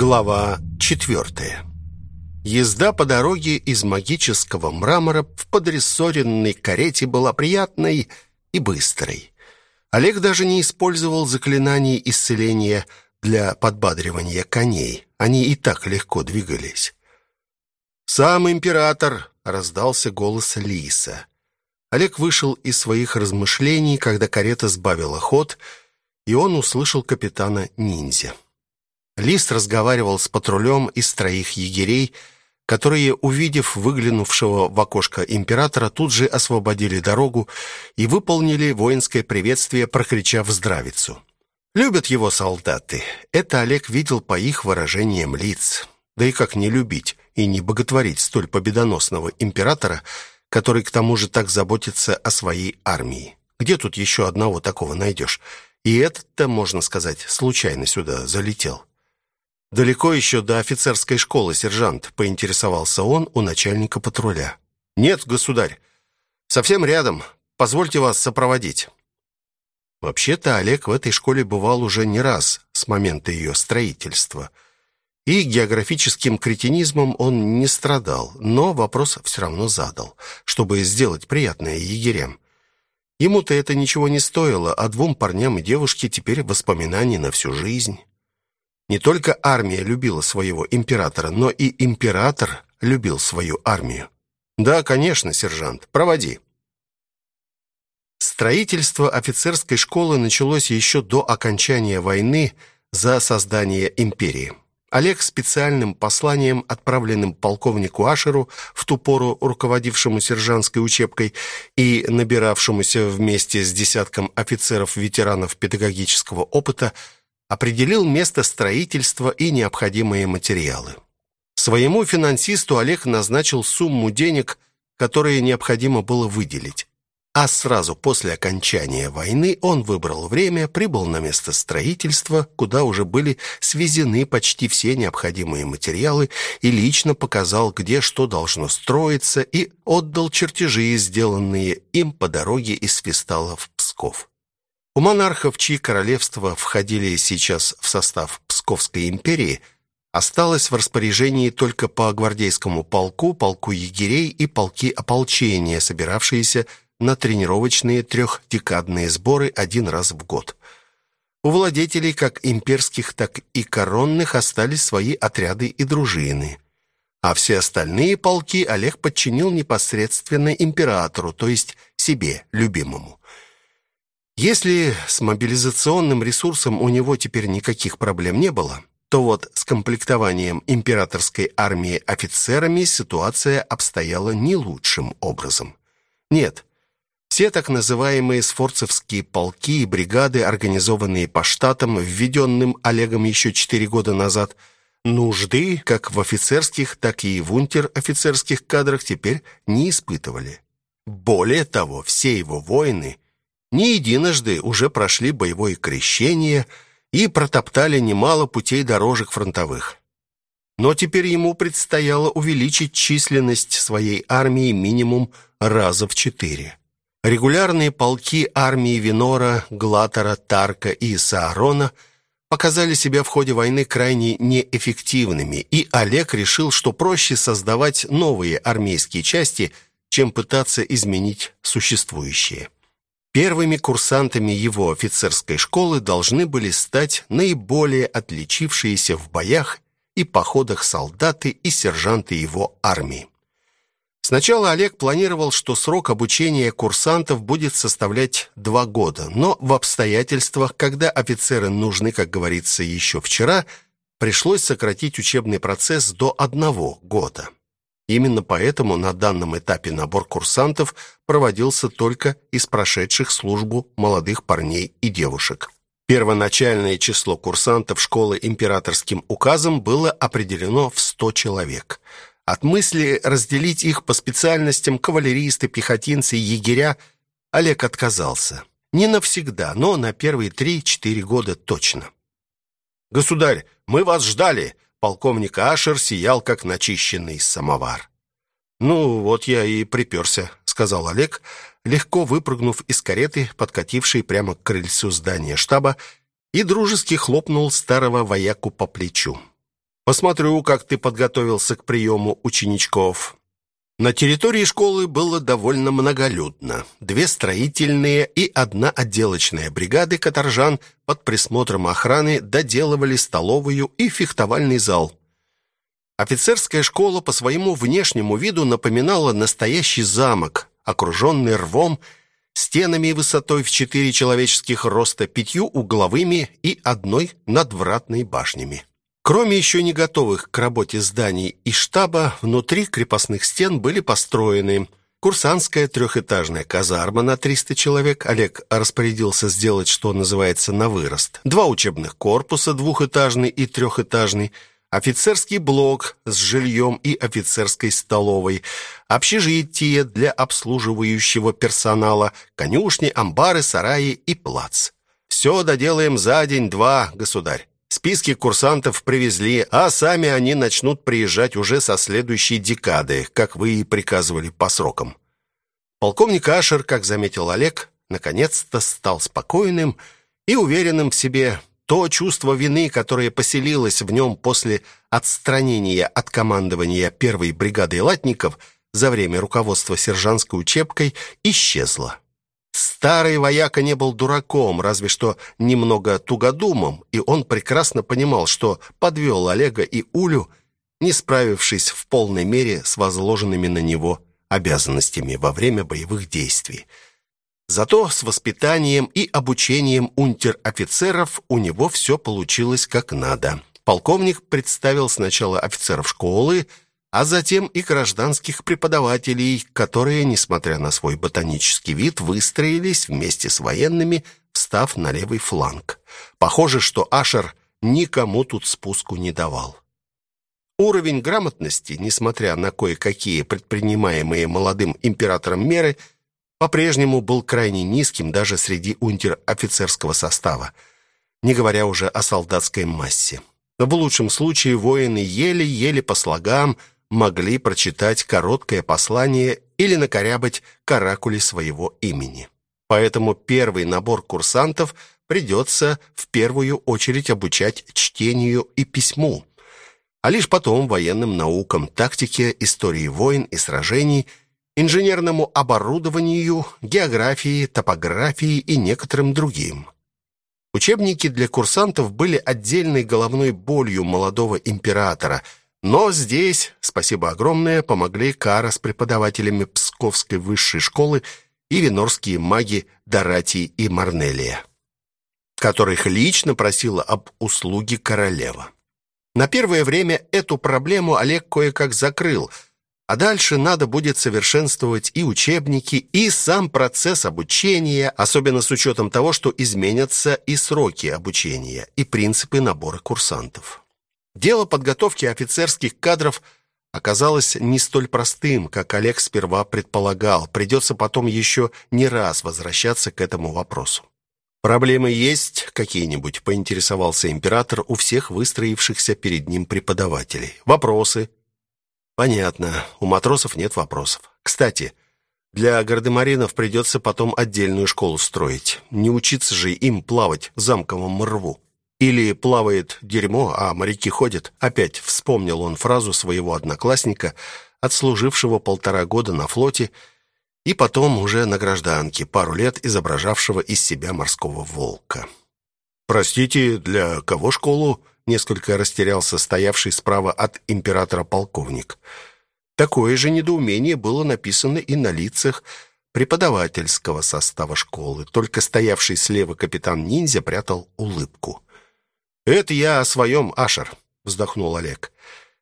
Глава четвертая. Езда по дороге из магического мрамора в подрессоренной карете была приятной и быстрой. Олег даже не использовал заклинаний исцеления для подбадривания коней. Они и так легко двигались. «Сам император!» — раздался голос Лиса. Олег вышел из своих размышлений, когда карета сбавила ход, и он услышал капитана ниндзя. Лист разговаривал с патрулем из троих егерей, которые, увидев выглянувшего в окошко императора, тут же освободили дорогу и выполнили воинское приветствие, прокричав здравицу. Любят его солдаты. Это Олег видел по их выражениям лиц. Да и как не любить и не боготворить столь победоносного императора, который к тому же так заботится о своей армии. Где тут еще одного такого найдешь? И этот-то, можно сказать, случайно сюда залетел. «Далеко еще до офицерской школы, сержант?» — поинтересовался он у начальника патруля. «Нет, государь. Совсем рядом. Позвольте вас сопроводить». Вообще-то Олег в этой школе бывал уже не раз с момента ее строительства. И географическим кретинизмом он не страдал, но вопрос все равно задал, чтобы сделать приятное егерям. Ему-то это ничего не стоило, а двум парням и девушке теперь воспоминания на всю жизнь. Не только армия любила своего императора, но и император любил свою армию. Да, конечно, сержант, проводи. Строительство офицерской школы началось еще до окончания войны за создание империи. Олег специальным посланием, отправленным полковнику Ашеру, в ту пору руководившему сержантской учебкой и набиравшемуся вместе с десятком офицеров-ветеранов педагогического опыта, определил место строительства и необходимые материалы. Своему финансисту Олег назначил сумму денег, которые необходимо было выделить. А сразу после окончания войны он выбрал время, прибыл на место строительства, куда уже были свезены почти все необходимые материалы и лично показал, где что должно строиться и отдал чертежи, сделанные им по дороге из Фистала в Псков. У монархов, чьи королевства входили сейчас в состав Псковской империи, осталось в распоряжении только по гвардейскому полку, полку егерей и полки ополчения, собиравшиеся на тренировочные трехдекадные сборы один раз в год. У владетелей как имперских, так и коронных остались свои отряды и дружины. А все остальные полки Олег подчинил непосредственно императору, то есть себе, любимому. Если с мобилизационным ресурсом у него теперь никаких проблем не было, то вот с комплектованием императорской армии офицерами ситуация обстояла не лучшим образом. Нет, все так называемые сфорцевские полки и бригады, организованные по штатам, введенным Олегом еще четыре года назад, нужды как в офицерских, так и в унтер-офицерских кадрах теперь не испытывали. Более того, все его воины – не единожды уже прошли боевое крещение и протоптали немало путей дорожек фронтовых. Но теперь ему предстояло увеличить численность своей армии минимум раза в четыре. Регулярные полки армии Винора, Глатора, Тарка и Саарона показали себя в ходе войны крайне неэффективными, и Олег решил, что проще создавать новые армейские части, чем пытаться изменить существующие. Первыми курсантами его офицерской школы должны были стать наиболее отличившиеся в боях и походах солдаты и сержанты его армии. Сначала Олег планировал, что срок обучения курсантов будет составлять два года, но в обстоятельствах, когда офицеры нужны, как говорится, еще вчера, пришлось сократить учебный процесс до одного года. Именно поэтому на данном этапе набор курсантов проводился только из прошедших службу молодых парней и девушек. Первоначальное число курсантов школы императорским указом было определено в 100 человек. От мысли разделить их по специальностям кавалеристы, пехотинцы егеря Олег отказался. Не навсегда, но на первые 3-4 года точно. «Государь, мы вас ждали!» Полковник Ашер сиял, как начищенный самовар. «Ну, вот я и приперся», — сказал Олег, легко выпрыгнув из кареты, подкатившей прямо к крыльцу здания штаба, и дружески хлопнул старого вояку по плечу. Посмотрю, как ты подготовился к приему ученичков. На территории школы было довольно многолюдно. Две строительные и одна отделочная бригады каторжан под присмотром охраны доделывали столовую и фехтовальный зал. Офицерская школа по своему внешнему виду напоминала настоящий замок, окруженный рвом, стенами высотой в четыре человеческих роста, пятью угловыми и одной надвратной башнями. Кроме еще не готовых к работе зданий и штаба, внутри крепостных стен были построены курсантская трехэтажная казарма на 300 человек. Олег распорядился сделать, что называется, на вырост. Два учебных корпуса, двухэтажный и трехэтажный, офицерский блок с жильем и офицерской столовой, общежитие для обслуживающего персонала, конюшни, амбары, сараи и плац. Все доделаем за день-два, государь. Списки курсантов привезли, а сами они начнут приезжать уже со следующей декады, как вы и приказывали по срокам. Полковник Ашер, как заметил Олег, наконец-то стал спокойным и уверенным в себе. То чувство вины, которое поселилось в нем после отстранения от командования первой бригады латников за время руководства сержантской учебкой, исчезло. Старый вояка не был дураком, разве что немного тугодумом, и он прекрасно понимал, что подвел Олега и Улю, не справившись в полной мере с возложенными на него обязанностями во время боевых действий. Зато с воспитанием и обучением унтер-офицеров у него все получилось как надо. Полковник представил сначала офицеров школы, а затем и гражданских преподавателей, которые, несмотря на свой ботанический вид, выстроились вместе с военными, встав на левый фланг. Похоже, что Ашер никому тут спуску не давал. Уровень грамотности, несмотря на кое-какие предпринимаемые молодым императором меры, по-прежнему был крайне низким даже среди унтер-офицерского состава, не говоря уже о солдатской массе. В лучшем случае воины еле-еле по слогам могли прочитать короткое послание или накорябать каракули своего имени. Поэтому первый набор курсантов придется в первую очередь обучать чтению и письму, а лишь потом военным наукам, тактике, истории войн и сражений, инженерному оборудованию, географии, топографии и некоторым другим. Учебники для курсантов были отдельной головной болью молодого императора – но здесь, спасибо огромное, помогли Кара с преподавателями Псковской высшей школы и венорские маги Доратий и Марнелия, которых лично просила об услуге королева. На первое время эту проблему Олег кое-как закрыл, а дальше надо будет совершенствовать и учебники, и сам процесс обучения, особенно с учетом того, что изменятся и сроки обучения, и принципы набора курсантов. Дело подготовки офицерских кадров оказалось не столь простым, как Олег сперва предполагал. Придется потом еще не раз возвращаться к этому вопросу. Проблемы есть какие-нибудь, поинтересовался император у всех выстроившихся перед ним преподавателей. Вопросы? Понятно, у матросов нет вопросов. Кстати, для гардемаринов придется потом отдельную школу строить. Не учиться же им плавать в замковом рву. Или плавает дерьмо, а моряки ходят. Опять вспомнил он фразу своего одноклассника, отслужившего полтора года на флоте и потом уже на гражданке, пару лет изображавшего из себя морского волка. Простите, для кого школу? несколько растерялся стоявший справа от императора полковник. Такое же недоумение было написано и на лицах преподавательского состава школы. Только стоявший слева капитан Ниндзя прятал улыбку. «Это я о своем, Ашер», — вздохнул Олег.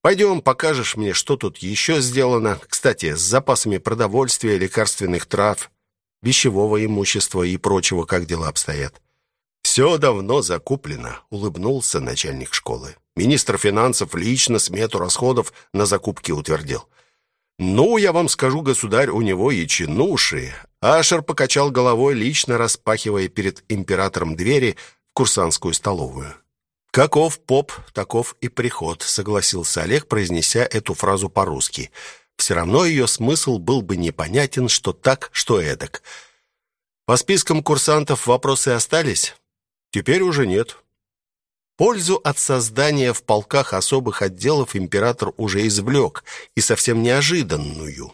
«Пойдем, покажешь мне, что тут еще сделано. Кстати, с запасами продовольствия, лекарственных трав, вещевого имущества и прочего, как дела обстоят». «Все давно закуплено», — улыбнулся начальник школы. Министр финансов лично смету расходов на закупки утвердил. «Ну, я вам скажу, государь, у него и чинуши». Ашер покачал головой, лично распахивая перед императором двери в курсантскую столовую. Каков поп, таков и приход, согласился Олег, произнеся эту фразу по-русски. Все равно ее смысл был бы непонятен, что так, что эдак. По спискам курсантов вопросы остались? Теперь уже нет. Пользу от создания в полках особых отделов император уже извлек, и совсем неожиданную.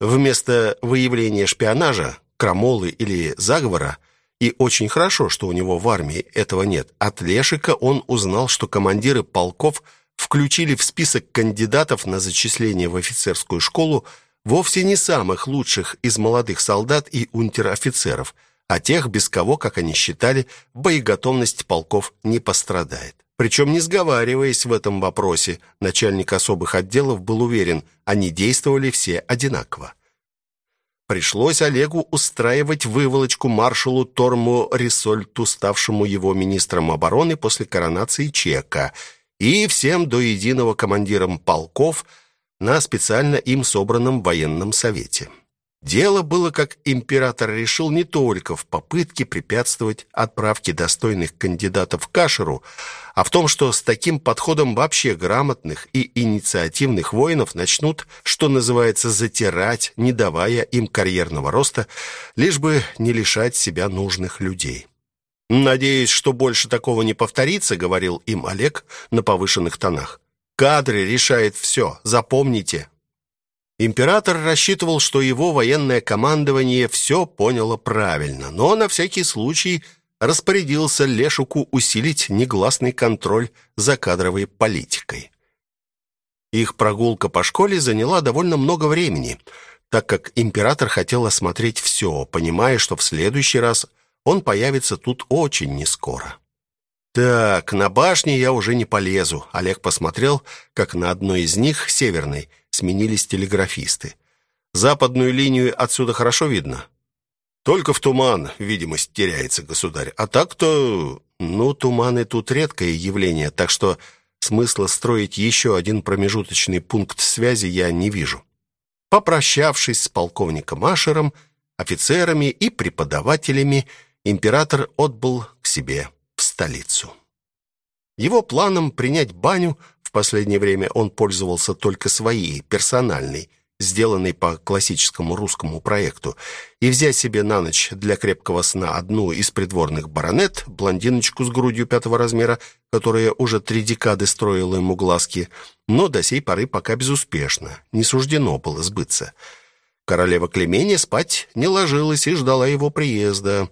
Вместо выявления шпионажа, крамолы или заговора, и очень хорошо, что у него в армии этого нет, от Лешика он узнал, что командиры полков включили в список кандидатов на зачисление в офицерскую школу вовсе не самых лучших из молодых солдат и унтер-офицеров – а тех, без кого, как они считали, боеготовность полков не пострадает. Причем, не сговариваясь в этом вопросе, начальник особых отделов был уверен, они действовали все одинаково. Пришлось Олегу устраивать выволочку маршалу Торму Рисольту, ставшему его министром обороны после коронации Чека, и всем до единого командирам полков на специально им собранном военном совете. Дело было, как император решил, не только в попытке препятствовать отправке достойных кандидатов к Ашеру, а в том, что с таким подходом вообще грамотных и инициативных воинов начнут, что называется, затирать, не давая им карьерного роста, лишь бы не лишать себя нужных людей. «Надеюсь, что больше такого не повторится», — говорил им Олег на повышенных тонах. «Кадры решает все, запомните». Император рассчитывал, что его военное командование все поняло правильно, но на всякий случай распорядился Лешуку усилить негласный контроль за кадровой политикой. Их прогулка по школе заняла довольно много времени, так как император хотел осмотреть все, понимая, что в следующий раз он появится тут очень нескоро. Так, на башне я уже не полезу. Олег посмотрел, как на одной из них, северной, сменились телеграфисты. Западную линию отсюда хорошо видно. Только в туман видимость теряется, государь. А так-то, ну, туманы тут редкое явление, так что смысла строить еще один промежуточный пункт связи я не вижу. Попрощавшись с полковником Ашером, офицерами и преподавателями, император отбыл к себе в столицу. Его планом принять баню последнее время он пользовался только своей, персональной, сделанной по классическому русскому проекту, и взять себе на ночь для крепкого сна одну из придворных баронет, блондиночку с грудью пятого размера, которая уже три декады строила ему глазки, но до сей поры пока безуспешно, не суждено было сбыться. Королева Клемения спать не ложилась и ждала его приезда.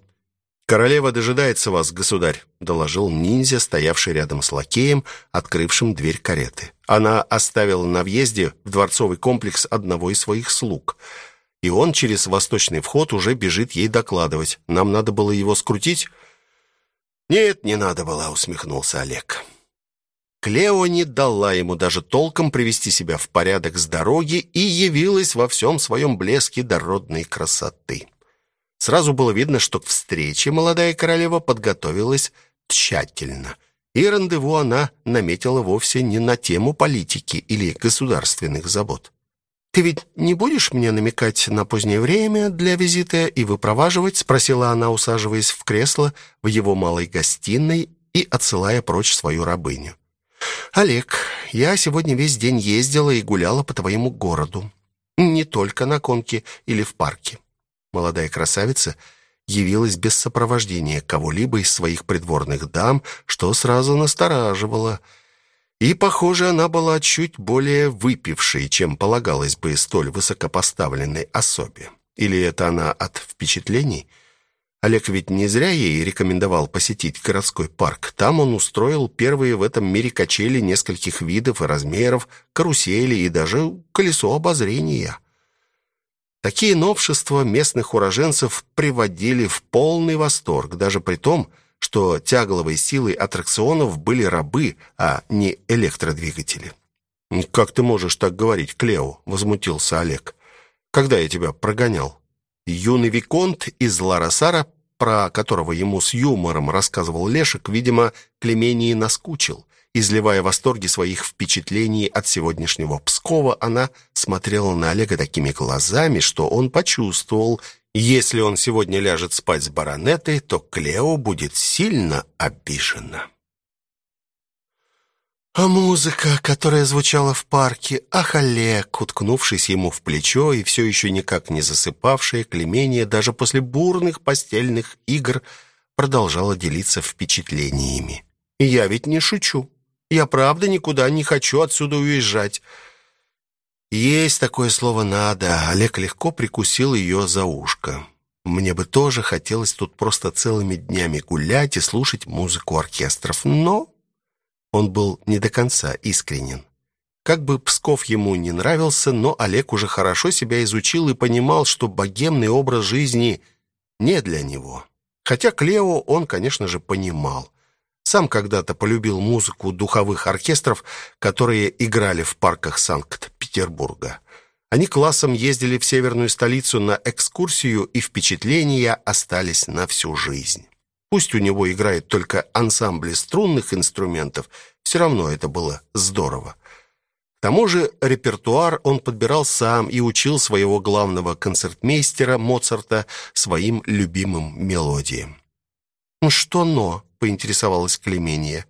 «Королева дожидается вас, государь», — доложил ниндзя, стоявший рядом с лакеем, открывшим дверь кареты. Она оставила на въезде в дворцовый комплекс одного из своих слуг. И он через восточный вход уже бежит ей докладывать. Нам надо было его скрутить? «Нет, не надо было», — усмехнулся Олег. Клео не дала ему даже толком привести себя в порядок с дороги и явилась во всем своем блеске дородной красоты. Сразу было видно, что к встрече молодая королева подготовилась тщательно. И рандеву она наметила вовсе не на тему политики или государственных забот. «Ты ведь не будешь мне намекать на позднее время для визита и выпроваживать?» спросила она, усаживаясь в кресло в его малой гостиной и отсылая прочь свою рабыню. «Олег, я сегодня весь день ездила и гуляла по твоему городу. Не только на конке или в парке. Молодая красавица явилась без сопровождения кого-либо из своих придворных дам, что сразу настораживало. И, похоже, она была чуть более выпившей, чем полагалось бы столь высокопоставленной особе. Или это она от впечатлений? Олег ведь не зря ей рекомендовал посетить городской парк. Там он устроил первые в этом мире качели нескольких видов и размеров, карусели и даже колесо обозрения. Такие новшества местных уроженцев приводили в полный восторг, даже при том, что тягловой силой аттракционов были рабы, а не электродвигатели. «Как ты можешь так говорить, Клео?» — возмутился Олег. «Когда я тебя прогонял?» Юный Виконт из Ларасара, про которого ему с юмором рассказывал Лешек, видимо, Клемении наскучил. Изливая восторги своих впечатлений от сегодняшнего Пскова, она смотрела на Олега такими глазами, что он почувствовал, если он сегодня ляжет спать с баронетой, то Клео будет сильно обижена. А музыка, которая звучала в парке, ах, Олег, уткнувшись ему в плечо и все еще никак не засыпавшая, Клемения даже после бурных постельных игр продолжала делиться впечатлениями. Я ведь не шучу. Я правда никуда не хочу отсюда уезжать. Есть такое слово «надо». Олег легко прикусил ее за ушко. Мне бы тоже хотелось тут просто целыми днями гулять и слушать музыку оркестров, но он был не до конца искренен. Как бы Псков ему не нравился, но Олег уже хорошо себя изучил и понимал, что богемный образ жизни не для него. Хотя Клео он, конечно же, понимал. Сам когда-то полюбил музыку духовых оркестров, которые играли в парках Санкт-Петербурга. Они классом ездили в северную столицу на экскурсию, и впечатления остались на всю жизнь. Пусть у него играет только ансамбли струнных инструментов, все равно это было здорово. К тому же репертуар он подбирал сам и учил своего главного концертмейстера Моцарта своим любимым мелодиям. «Ну «Что но?» — поинтересовалась Клемения.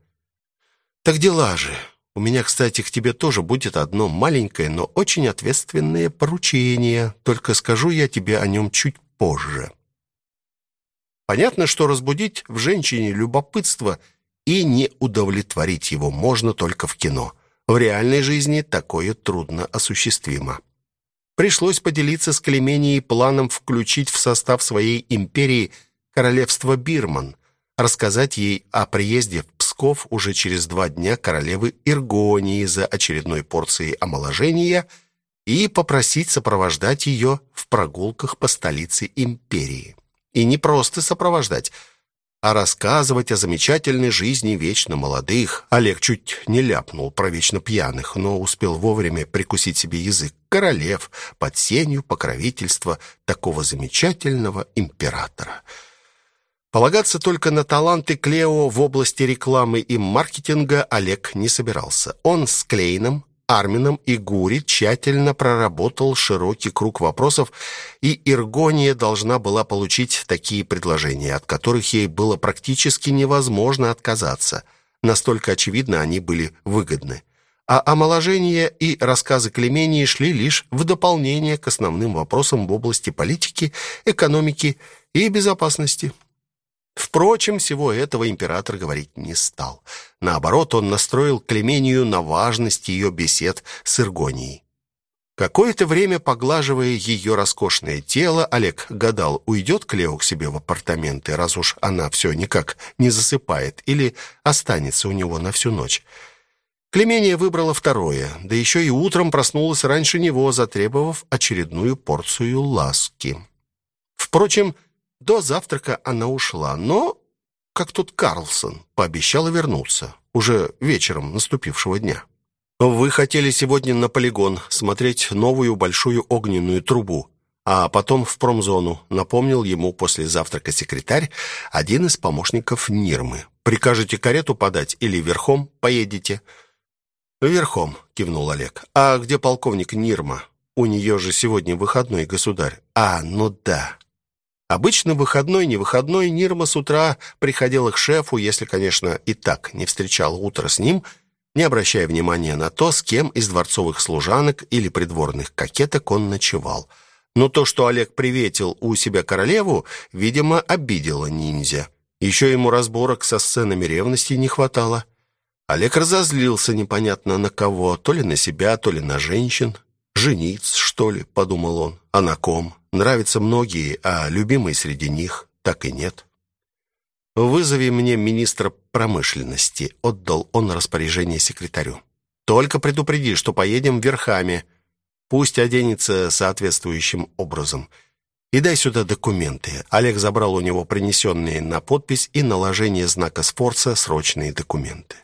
«Так дела же. У меня, кстати, к тебе тоже будет одно маленькое, но очень ответственное поручение. Только скажу я тебе о нем чуть позже». Понятно, что разбудить в женщине любопытство и не удовлетворить его можно только в кино — в реальной жизни такое трудно осуществимо. Пришлось поделиться с Клеменией планом включить в состав своей империи королевство Бирман, рассказать ей о приезде в Псков уже через два дня королевы Иргонии за очередной порцией омоложения и попросить сопровождать ее в прогулках по столице империи. И не просто сопровождать – а рассказывать о замечательной жизни вечно молодых. Олег чуть не ляпнул про вечно пьяных, но успел вовремя прикусить себе язык королев под сенью покровительства такого замечательного императора. Полагаться только на таланты Клео в области рекламы и маркетинга Олег не собирался. Он с Клейном Армином и Гури тщательно проработал широкий круг вопросов, и Иргония должна была получить такие предложения, от которых ей было практически невозможно отказаться. Настолько очевидно они были выгодны. А омоложение и рассказы Клемении шли лишь в дополнение к основным вопросам в области политики, экономики и безопасности. Впрочем, всего этого император говорить не стал. Наоборот, он настроил Клемению на важность ее бесед с Иргонией. Какое-то время, поглаживая ее роскошное тело, Олег гадал, уйдет Клео к себе в апартаменты, раз уж она все никак не засыпает, или останется у него на всю ночь. Клемения выбрала второе, да еще и утром проснулась раньше него, затребовав очередную порцию ласки. Впрочем, до завтрака она ушла, но, как тот Карлсон, пообещала вернуться, уже вечером наступившего дня. «Вы хотели сегодня на полигон смотреть новую большую огненную трубу, а потом в промзону», напомнил ему после завтрака секретарь, один из помощников Нирмы. «Прикажете карету подать или верхом поедете?» «Верхом», — кивнул Олег. «А где полковник Нирма? У нее же сегодня выходной, государь». «А, ну да». Обычно выходной, не выходной, Нирма с утра приходила к шефу, если, конечно, и так не встречала утро с ним, не обращая внимания на то, с кем из дворцовых служанок или придворных кокеток он ночевал. Но то, что Олег приветил у себя королеву, видимо, обидело ниндзя. Еще ему разборок со сценами ревности не хватало. Олег разозлился непонятно на кого, то ли на себя, то ли на женщин. «Жениться, что ли?» — подумал он. «А на ком?» Нравятся многие, а любимой среди них так и нет. «Вызови мне министра промышленности», — отдал он распоряжение секретарю. «Только предупреди, что поедем верхами. Пусть оденется соответствующим образом. И дай сюда документы». Олег забрал у него принесенные на подпись и наложение знака Сфорца срочные документы.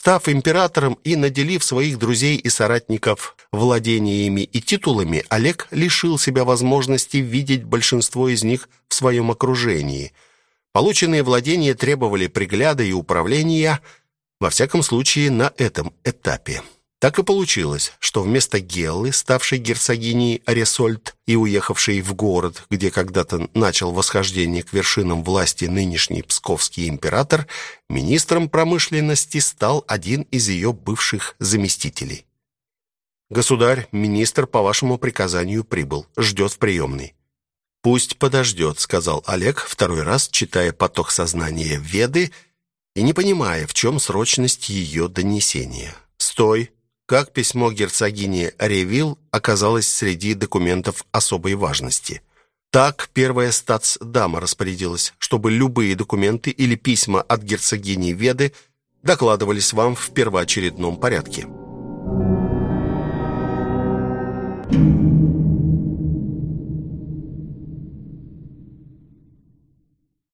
Став императором и наделив своих друзей и соратников владениями и титулами, Олег лишил себя возможности видеть большинство из них в своем окружении. Полученные владения требовали пригляда и управления, во всяком случае, на этом этапе. Так и получилось, что вместо Геллы, ставшей герцогиней Аресольд и уехавшей в город, где когда-то начал восхождение к вершинам власти нынешний псковский император, министром промышленности стал один из ее бывших заместителей. «Государь, министр по вашему приказанию прибыл, ждет в приемной». «Пусть подождет», — сказал Олег, второй раз читая поток сознания Веды и не понимая, в чем срочность ее донесения. «Стой!» Как письмо герцогини Ревил оказалось среди документов особой важности. Так первая статс-дама распорядилась, чтобы любые документы или письма от герцогини Веды докладывались вам в первоочередном порядке.